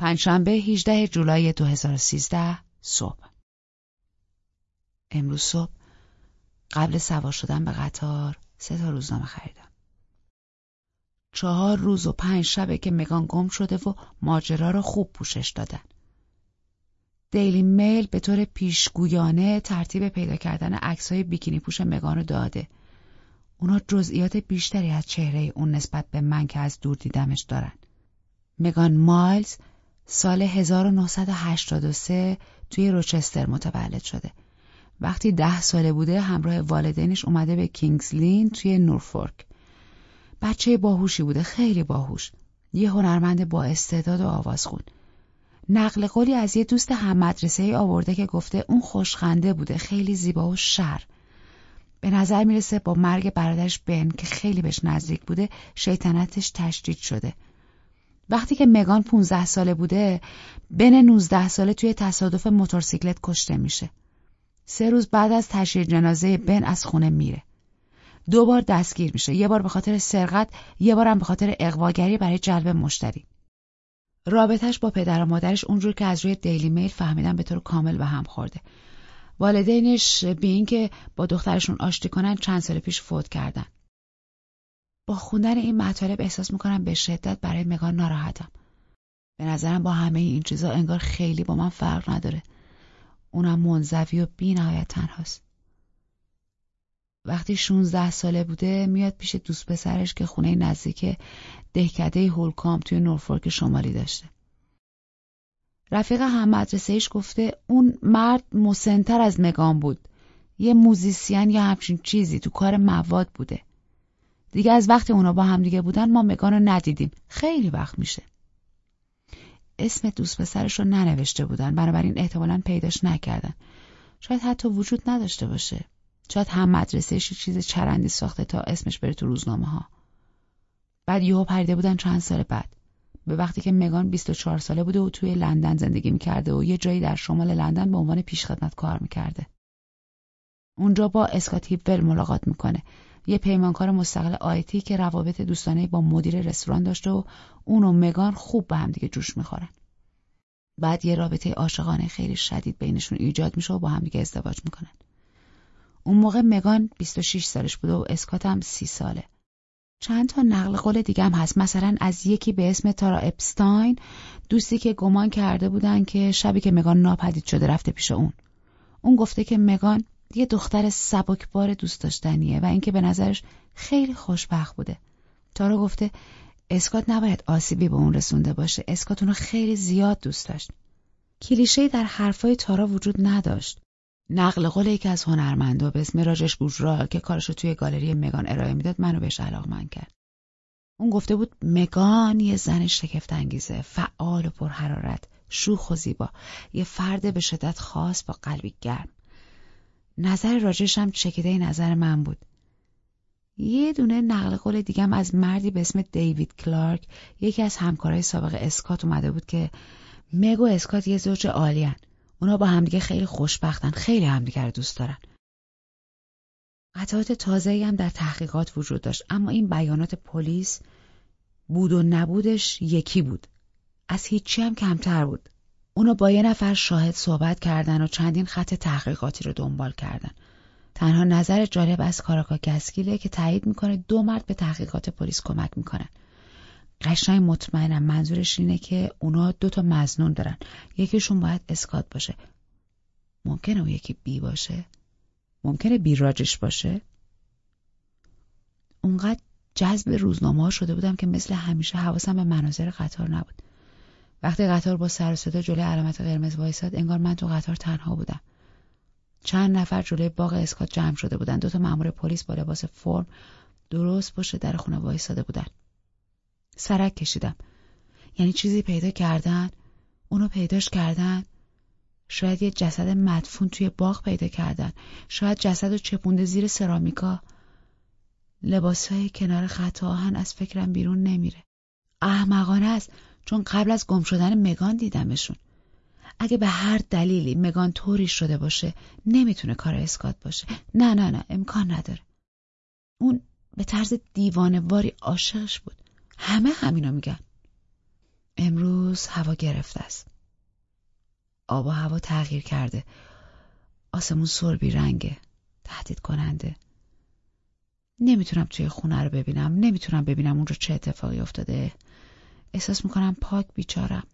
پنجشنبه 18 جولای 2013 صبح امروز صبح قبل سوار شدن به قطار سه تا روزنامه خریدم. چهار روز و پنج شبه که مگان گم شده و ماجرا را خوب پوشش دادن. دیلی میل به طور پیشگویانه ترتیب پیدا کردن عکسهای بیکینی پوش مگان رو داده. اونا جزئیات بیشتری از چهره اون نسبت به من که از دور دیدمش دارن. مگان مایلز سال 1983 توی روچستر متولد شده. وقتی ده ساله بوده همراه والدینش اومده به کینگزلین توی نورفورک. بچه باهوشی بوده خیلی باهوش. یه هنرمند با استعداد و آوازخون. نقل قولی از یه دوست هم مدرسه ای آورده که گفته اون خوشخنده بوده خیلی زیبا و شر. به نظر می‌رسه با مرگ برادرش بن که خیلی بهش نزدیک بوده شیطنتش تشدید شده. وقتی که مگان 15 ساله بوده بن 19 ساله توی تصادف موتورسیکلت کشته میشه. سه روز بعد از تشییع جنازه بن از خونه میره. دو بار دستگیر میشه. یه بار به خاطر سرقت، یه بارم به خاطر اقواگری برای جلب مشتری. رابطش با پدر و مادرش اونجور که از روی دیلی میل فهمیدن به طور کامل به هم خورده. والدینش به اینکه با دخترشون آشتی کنن چند سال پیش فوت کردن. با خوندن این مطالب احساس می‌کنم به شدت برای مگان ناراحتم. به نظرم با همه این چیزا انگار خیلی با من فرق نداره. اونم منزوی و بی نهایت تنهاست. وقتی 16 ساله بوده میاد پیش دوست پسرش که خونه نزدیک دهکده هولکام توی نورفورک شمالی داشته. رفیق هم مدرسه گفته اون مرد مسنتر از مگان بود. یه موزیسین یا همچین چیزی تو کار مواد بوده. دیگه از وقتی اونا با هم دیگه بودن ما مگان رو ندیدیم. خیلی وقت میشه. اسم دوست پسرش رو ننوشته بودن بنابراین احتمالا پیداش نکردن. شاید حتی وجود نداشته باشه. شاید هم مدرسهش چیز چرندی ساخته تا اسمش بره تو روزنامه ها. بعد یهو پریده بودن چند سال بعد. به وقتی که مگان 24 ساله بوده و توی لندن زندگی می‌کرده و یه جایی در شمال لندن به عنوان پیشخدمت کار می‌کرده. اونجا با اسکات هیپول ملاقات می‌کنه. یه پیمانکار مستقل آیتی که روابط دوستانه با مدیر رستوران داشته و اون و مگان خوب به هم دیگه جوش می‌خورن. بعد یه رابطه عاشقانه خیلی شدید بینشون ایجاد میشه و با هم دیگه ازدواج می‌کنن. اون موقع مگان 26 سالش بوده و اسکات هم 30 ساله. چند تا نقل قول دیگه هم هست مثلا از یکی به اسم تارا اپستاین دوستی که گمان کرده بودن که شبی که مگان ناپدید شده رفته پیش اون. اون گفته که مگان یه دختر سبکبار دوست داشتنیه و اینکه به نظرش خیلی خوشبخت بوده. تارا گفته اسکات نباید آسیبی به اون رسونده باشه. اسکات اونو خیلی زیاد دوست داشت. کلیشه در حرفای تارا وجود نداشت. نقل قول یکی از هنرمندا به اسم راجش بوجرا که کارشو توی گالری مگان ارائه می‌داد منو بهش علاقمند کرد. اون گفته بود مگان یه زن شگفت انگیزه، فعال و پرحرارت، شوخ و زیبا، یه فرد به شدت خاص با قلبی گرم. نظر راجش هم چکیده نظر من بود. یه دونه نقل قول دیگم از مردی به اسم دیوید کلارک یکی از همکارای سابق اسکات اومده بود که مگ و اسکات یه زوج عالیان. اونا با همدیگه خیلی خوشبختن خیلی همدیگه رو دوست دارن قطعات تازه هم در تحقیقات وجود داشت اما این بیانات پلیس بود و نبودش یکی بود از هیچی هم کمتر بود اونا با یه نفر شاهد صحبت کردن و چندین خط تحقیقاتی رو دنبال کردن. تنها نظر جالب از کاراکا گسکیله که تایید می‌کنه دو مرد به تحقیقات پلیس کمک می‌کنن. قشنگ مطمئنم منظورش اینه که اونا دو تا مزنون دارن. یکیشون باید اسکات باشه. ممکنه اون یکی بی باشه؟ ممکنه بی راجش باشه؟ اونقدر جذب روزنامه شده بودم که مثل همیشه حواسم به مناظر قطار نبود. وقتی قطار با سر صدا جلوی علامت قرمز وایساد انگار من تو قطار تنها بودم. چند نفر جلوی باغ اسکات جمع شده بودن. دو تا مأمور پلیس با لباس فرم درست پشت در خونه وایساده بودن. سرک کشیدم. یعنی چیزی پیدا کردن؟ اونو پیداش کردن؟ شاید یه جسد مدفون توی باغ پیدا کردن. شاید جسد رو چپونده زیر سرامیکا. لباسهای کنار خط آهن از فکرم بیرون نمیره. احمقانه است. چون قبل از گم شدن مگان دیدمشون اگه به هر دلیلی مگان طوری شده باشه نمی‌تونه کار اسکات باشه نه نه نه امکان نداره اون به طرز دیوانواری عاشقش بود همه همینا میگن امروز هوا گرفته است. آب و هوا تغییر کرده. آسمون سربی رنگه. تهدید کننده. نمی‌تونم توی خونه رو ببینم. نمی‌تونم ببینم اونجا چه اتفاقی افتاده. احساس می‌کنم پاک بیچارم.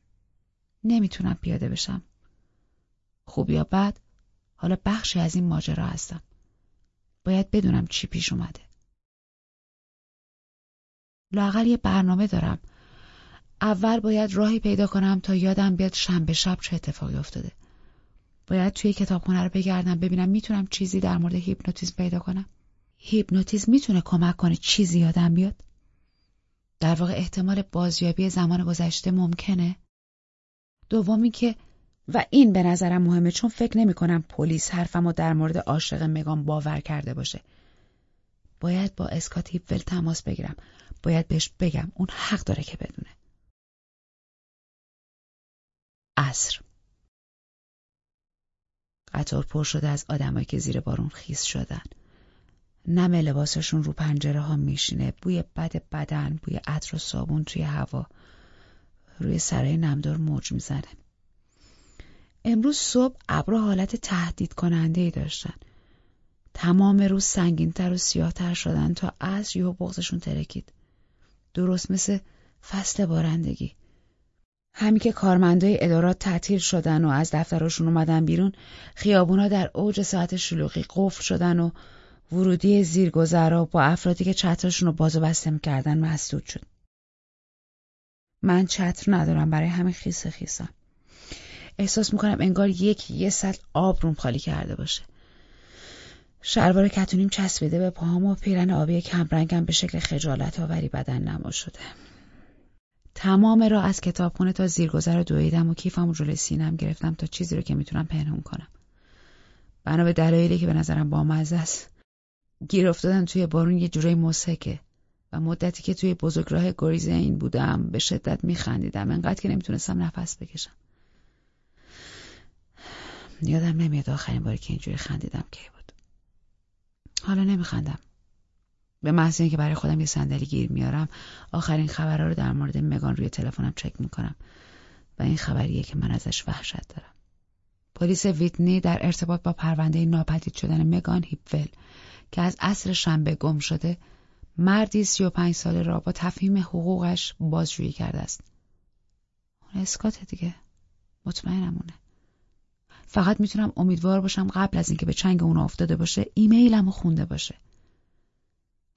نمی‌تونم پیاده بشم. خوب یا بد حالا بخشی از این ماجرا هستم. باید بدونم چی پیش اومده. لاقل یه برنامه دارم. اول باید راهی پیدا کنم تا یادم بیاد شنبه شب چه اتفاقی افتاده. باید توی کتابخونه رو بگردم ببینم می‌تونم چیزی در مورد هیپنوتیزم پیدا کنم. هیپنوتیزم می‌تونه کمک کنه چیزی یادم بیاد. در واقع احتمال بازیابی زمان گذشته ممکنه. دومی که و این به نظرم مهمه چون فکر نمی کنم پلیس حرفمو در مورد عاشق مگان باور کرده باشه. باید با اسکات هیپول تماس بگیرم. باید بهش بگم اون حق داره که بدونه. عصر قطار پر شده از آدمایی که زیر بارون خیس شدن. نم لباسشون رو پنجره ها میشینه. بوی بد بدن بوی عطر و صابون توی هوا. روی سرای نمدار موج می‌زنه. امروز صبح ابرا حالت تهدید کننده ای داشتن. تمام روز سنگینتر و سیاهتر شدن تا از یهو بغزشون ترکید. درست مثل فصل بارندگی. همین که کارمندای ادارات تعطیل شدن و از دفترشون اومدن بیرون خیابونا در اوج ساعت شلوغی قفل شدن و ورودی زیرگذرا با افرادی که چترشون رو باز و بسته می‌کردن مسدود شد. من چتر ندارم برای همین خیس خیسم. احساس می‌کنم انگار یک یه سطل آب روم خالی کرده باشه. شلوار کتونیم چسبیده به پاهام و پیرن آبی کمرنگم به شکل خجالت آوری بدن نما شده. تمام را از کتابخونه تا زیرگذر دویدم و کیفم و جلوی سینم گرفتم تا چیزی رو که می‌تونم پنهون کنم. بنا به دلایلی که به نظرم بامزه است گیر افتادن توی بارون یه جورای مسکه و مدتی که توی بزرگراه گریز این بودم به شدت میخندیدم. انقدر که نمی‌تونستم نفس بکشم. یادم نمیاد آخرین باری که اینجوری خندیدم کی بود. حالا نمیخندم. به محض اینکه برای خودم یه صندلی گیر میارم آخرین خبرها رو در مورد مگان روی تلفنم چک می‌کنم و این خبریه که من ازش وحشت دارم. پلیس ویتنی در ارتباط با پرونده ناپدید شدن مگان هیپول که از عصر شنبه گم شده مردی سی و پنج ساله را با تفهیم حقوقش بازجویی کرده است. اون اسکات دیگه. مطمئنم فقط می‌تونم امیدوار باشم قبل از اینکه به چنگ اون افتاده باشه ایمیلمو خونده باشه.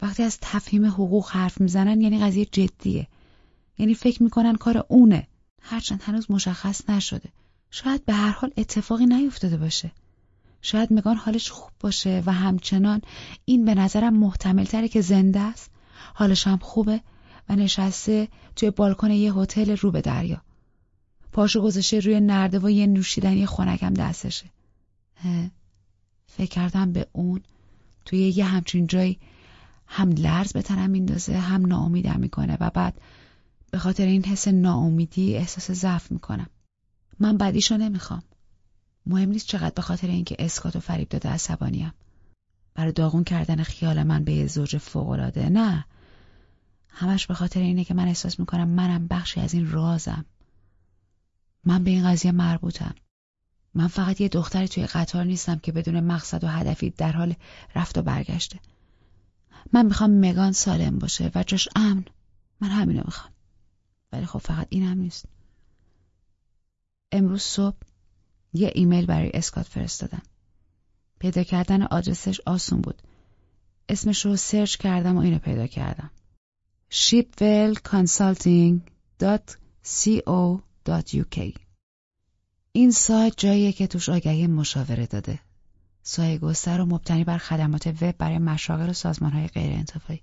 وقتی از تفهیم حقوق حرف می‌زنن یعنی قضیه جدیه. یعنی فکر می‌کنن کار اونه. هرچند هنوز مشخص نشده. شاید به هر حال اتفاقی نیفتاده باشه. شاید مگان حالش خوب باشه و همچنان این به نظرم محتمل تره که زنده است. حالش هم خوبه و نشسته توی بالکن یه هتل رو به دریا. پاشو گذاشته روی نرده و یه نوشیدنی خنکم دستشه. فکر کردم به اون توی یه همچین جایی هم لرز به تنم میندازه هم ناامیدم می‌کنه و بعد به خاطر این حس ناامیدی احساس ضعف می‌کنم. من بدیشو نمی‌خوام. مهم نیست چقدر به خاطر اینکه اسکات و فریب داده عصبانیم. برای داغون کردن خیال من به یه زوج فوقالعاده. نه. همش به خاطر اینه که من احساس می‌کنم منم بخشی از این رازم. من به این قضیه مربوطم. من فقط یه دختری توی قطار نیستم که بدون مقصد و هدفی در حال رفت و برگشته. من می‌خوام مگان سالم باشه و جاش امن. من همینو می‌خوام. ولی خب فقط اینم نیست. امروز صبح یه ایمیل برای اسکات فرستادم. پیدا کردن آدرسش آسون بود. اسمش رو سرچ کردم و اینو پیدا کردم. shipwellconsulting.co.uk این سایت جاییه که توش آگهی مشاوره داده. سایه گستر و مبتنی بر خدمات وب برای مشاغل و سازمانهای غیر انتفاعی.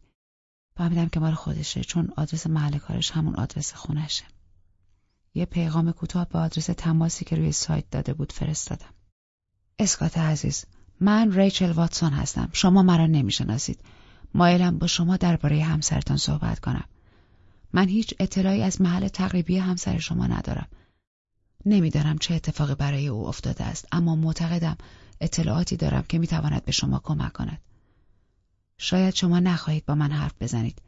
فهمیدم که مال خودشه چون آدرس محل کارش همون آدرس خونشه. یه پیغام کوتاه به آدرس تماسی که روی سایت داده بود فرستادم. اسکات عزیز، من ریچل واتسون هستم. شما مرا نمی‌شناسید. مایلم با شما درباره همسرتان صحبت کنم. من هیچ اطلاعی از محل تقریبی همسر شما ندارم. نمی‌دانم چه اتفاقی برای او افتاده است اما معتقدم اطلاعاتی دارم که می‌تواند به شما کمک کند. شاید شما نخواهید با من حرف بزنید.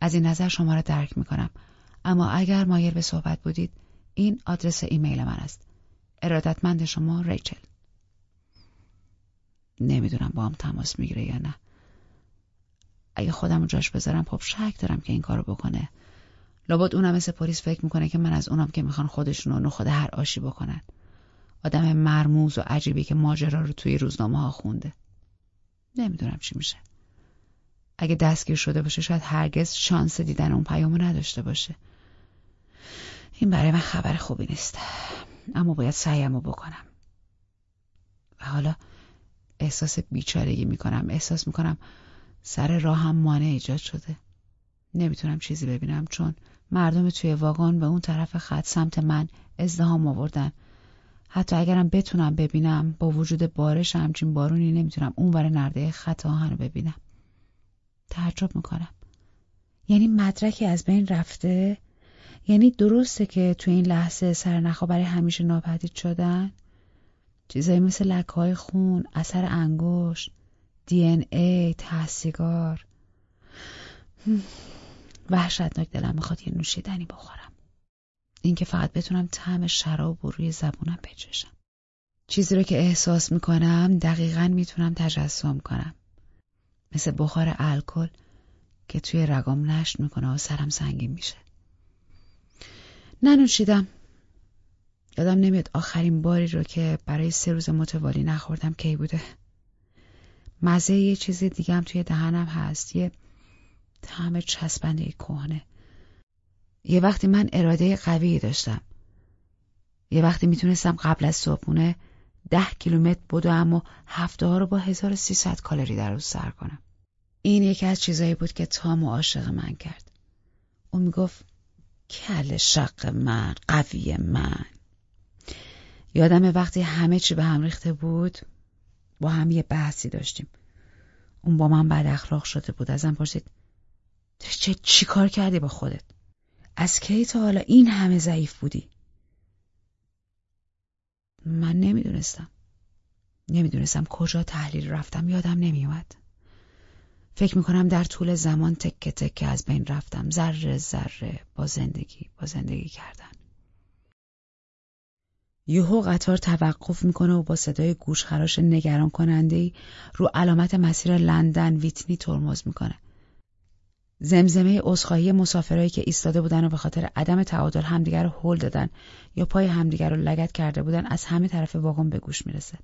از این نظر شما را درک می‌کنم اما اگر مایل به صحبت بودید این آدرس ایمیل من است. ارادتمند شما ریچل. نمی‌دونم با هم تماس می‌گیره یا نه. اگه خودم جاش بذارم خب شک دارم که این کارو بکنه. لابد اونم مثل پلیس فکر می‌کنه که من از اونم که می‌خوان خودشون رو خود هر آشی بکنن. آدم مرموز و عجیبی که ماجرا رو توی روزنامه ها خونده. نمی‌دونم چی میشه. اگه دستگیر شده باشه شاید هرگز شانس دیدن اون پیامو نداشته باشه. این برای من خبر خوبی نیست. اما باید سعیمو بکنم. و حالا احساس بیچارگی می‌کنم. احساس می‌کنم سر راهم مانع ایجاد شده. نمی‌تونم چیزی ببینم چون مردم توی واگن به اون طرف خط سمت من ازدهام آوردن. حتی اگرم بتونم ببینم با وجود بارش همچین بارونی نمی‌تونم اون ور نرده خط آهن رو ببینم. تعجب می‌کنم. یعنی مدرکی از بین رفته؟ یعنی درسته که تو این لحظه سرنخها برای همیشه ناپدید شدن؟ چیزایی مثل لکهای خون اثر انگشت دی ان ای تحصیگار وحشتناک دلم می‌خواد یه نوشیدنی بخورم. اینکه فقط بتونم طعم شراب و روی زبونم بچشم. چیزی رو که احساس می‌کنم دقیقا می‌تونم تجسم کنم. مثل بخار الکل که توی رگام نشت می‌کنه و سرم سنگین میشه. ننوشیدم. یادم نمیاد آخرین باری رو که برای سه روز متوالی نخوردم کی بوده. مزه یه چیز دیگه هم توی دهنم هست یه طعم چسبنده کهنه یه وقتی من اراده قوی داشتم. یه وقتی می‌تونستم قبل از صبحونه ده کیلومتر بدو اما هفته ها رو با 1300 کالری در روز سر کنم. این یکی از چیزایی بود که تام و عاشق من کرد. اون می‌گفت کل شق من قوی من. یادم وقتی همه چی به هم ریخته بود با هم یه بحثی داشتیم. اون با من بد اخلاق شده بود. ازم پرسید چه چی کار کردی با خودت؟ از کی تا حالا این همه ضعیف بودی؟ من نمی‌دونستم. نمی‌دونستم کجا تحلیل رفتم. یادم نمیومد فکر می‌کنم در طول زمان تکه تکه از بین رفتم ذره ذره با زندگی با زندگی کردن یوهو قطار توقف می‌کنه و با صدای گوشخراش نگران کننده رو علامت مسیر لندن ویتنی ترمز می‌کنه. زمزمه عذرخواهی مسافرایی که ایستاده بودن و به خاطر عدم تعادل همدیگر رو هل دادن یا پای همدیگر رو لگت کرده بودن از همه طرف واگن به گوش می‌رسه.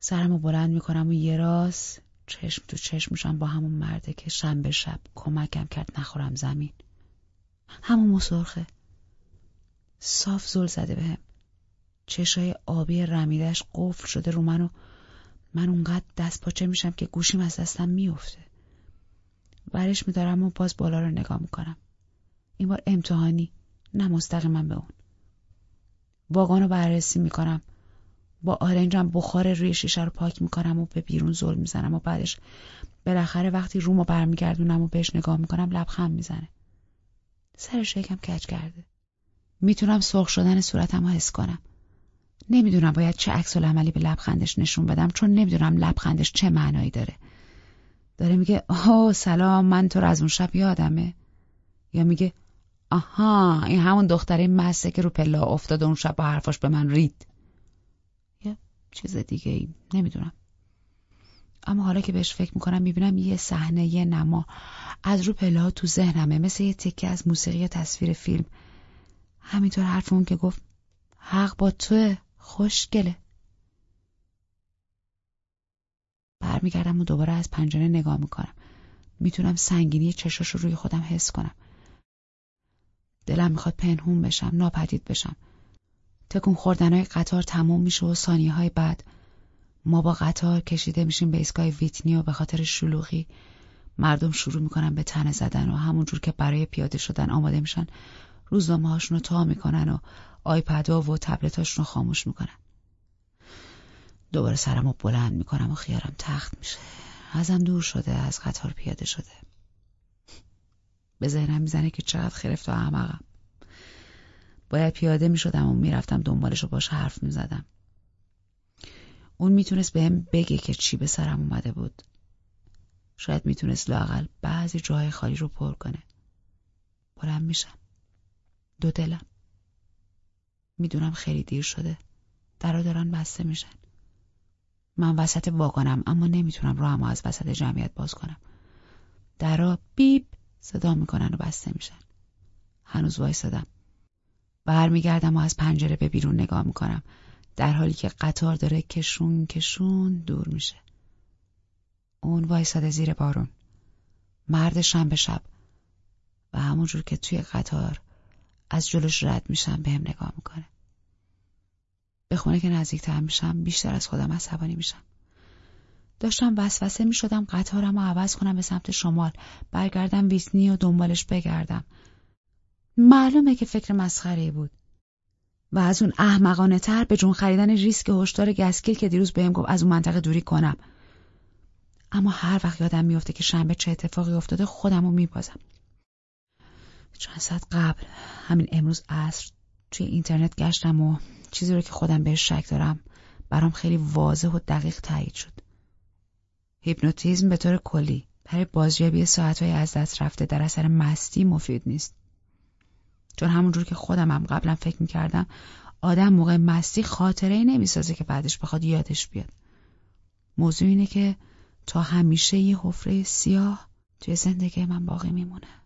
سرمو بلند می‌کنم و یه راست چشم تو چشم میشم با همون مرده که شنبه شب کمکم کرد نخورم زمین. همون مسرخه. صاف زل زده بهم. چشای آبی رمیدش قفل شده رو منو من اونقدر دست پاچه میشم که گوشیم از دستم میفته برش میدارم و باز بالا رو نگاه می‌کنم این بار امتحانی نه مستقیما به اون واگن رو بررسی می‌کنم با آرنجم بخار روی شیشه رو پاک می‌کنم و به بیرون زل می‌زنم و بعدش بالاخره وقتی رومو برمیگردونم و بهش نگاه می‌کنم لبخند می‌زنه. سرش یکم کج کرده. می‌تونم سرخ شدن صورتم رو حس کنم. نمی‌دونم باید چه عکس عملی به لبخندش نشون بدم چون نمی‌دونم لبخندش چه معنایی داره. داره میگه آه سلام من تو از اون شب یادمه. یا میگه آها این همون دختره مسته که رو پلا افتاد اون شب با حرفاش به من رید. چیز دیگه ای نمی‌دونم. اما حالا که بهش فکر می‌کنم می‌بینم یه صحنه یه نما از رو پله تو ذهنمه مثل یه تکه از موسیقی یا تصویر فیلم. همینطور حرف اون که گفت حق با توه خوشگله. برمیگردم و دوباره از پنجره نگاه می‌کنم. می‌تونم سنگینی چشاش رو روی خودم حس کنم. دلم می‌خواد پنهون بشم ناپدید بشم. تکون خوردنهای قطار تموم میشه و ثانیه های بعد ما با قطار کشیده میشیم به ایستگاه ویتنی و به خاطر شلوغی مردم شروع می‌کنن به تنه زدن و همونجور که برای پیاده شدن آماده میشن روزنامه هاشون رو تا می‌کنن و آیپدها و تبلتاشون رو خاموش می‌کنن. دوباره سرم رو بلند می‌کنم و خیارم تخت میشه. ازم دور شده از قطار پیاده شده. به ذهنم می‌زنه که چقدر خرفت و احمقم. باید پیاده می‌شدم و می‌رفتم دنبالش رو باش حرف می‌زدم. اون می‌تونست بهم بگه که چی به سرم اومده بود. شاید می‌تونست لاقل بعضی جاهای خالی رو پر کنه. بلند میشم. دو دلم. می‌دونم خیلی دیر شده. درا دارن بسته میشن. من وسط واگانم اما نمی‌تونم راهمو از وسط جمعیت باز کنم. درا بیب صدا می‌کنن و بسته میشن. هنوز وایسادم. برمیگردم و از پنجره به بیرون نگاه می‌کنم. در حالی که قطار داره کشون کشون دور میشه. اون وایساده زیر بارون. مرد شنبه شب. و همونجور که توی قطار از جلوش رد میشم بهم نگاه می‌کنه. به خونه که نزدیکتر میشم بیشتر از خودم عصبانی میشم. داشتم وسوسه می‌شدم قطارم رو عوض کنم به سمت شمال. برگردم ویتنی و دنبالش بگردم. معلومه که فکر مسخره بود. و از اون احمقانه تر به جون خریدن ریسک هشدار گسکیل که دیروز بهم گفت از اون منطقه دوری کنم. اما هر وقت یادم میفته که شنبه چه اتفاقی افتاده خودم رو میبازم. چند ساعت قبل همین امروز عصر توی اینترنت گشتم و چیزی رو که خودم بهش شک دارم برام خیلی واضح و دقیق تایید شد. هیپنوتیزم به طور کلی برای بازیابی ساعتهای از دست رفته در اثر مستی مفید نیست. چون همونجور که خودم هم قبلا فکر می‌کردم آدم موقع مستی خاطره ای نمی‌سازه که بعدش بخواد یادش بیاد. موضوع اینه که تا همیشه یه حفره سیاه توی زندگی من باقی میمونه.